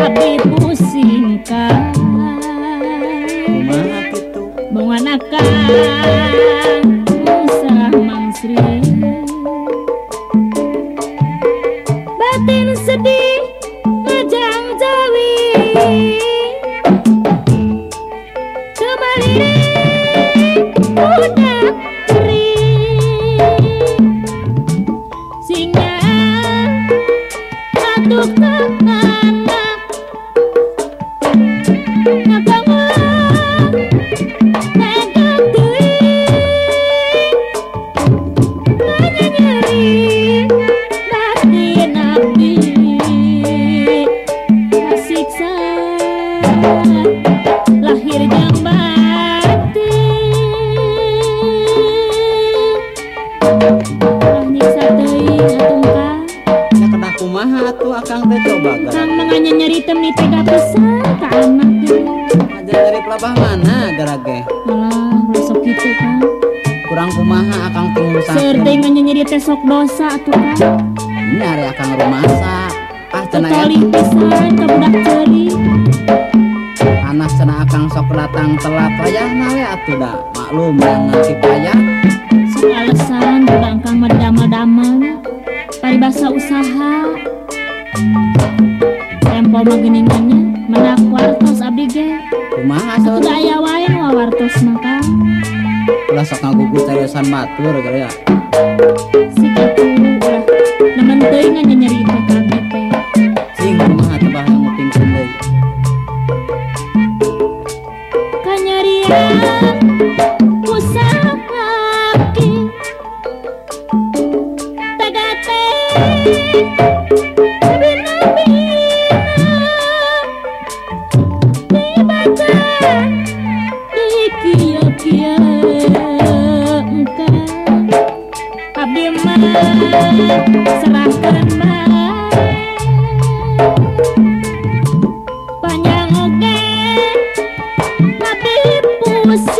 abdi pusingkan. Kumaha kitu menganakan usah mangsri. Batin sedih ngajang jawi. Kembali udah kering singa atuk akang teh Seur ngurusakeun teh nganya nyeri teh sok dosa atuh kan? Nyari akang rumasa ah cenah ya. Totoli pisan ka budak ceuri anak cenah akang sok datang telat payah nawe atuh da maklum yang ngasih payah. Sok alesan budak kang mah damel-damel Paribasa usaha. Tempo mah geuningannya menak wartos abdi ge. Kumaha Atuh sok da aya wae wartos mah Kang ulah sok batur gara ya panjang oke tapi pusing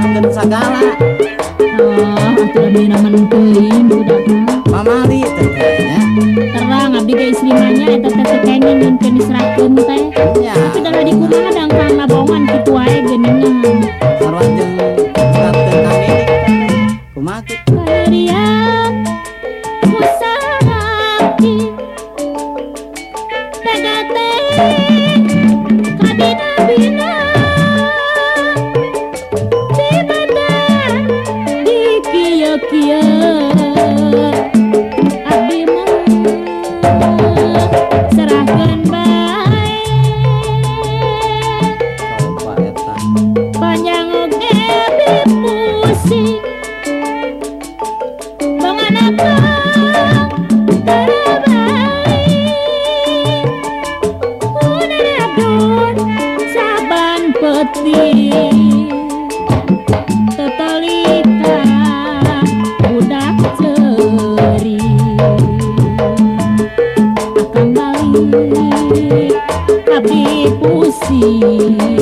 diserahkeun sagala. Oh, atuh abdi naman teuing budak mah. Pamali teh kayaknya. Terang abdi ge istri mah nya eta teh teu kenging nyieunkeun diserahkeun teh. Ya, Tapi dah di kumaha dangkang nabongan kitu wae geuningan. sarua jeung diserahkeun ka Medi. Kumaha kitu? Kalian musahaki Tegate asing Menganakan terbaik Unadun saban peti Tetolita budak seri Akan balik abdi pusing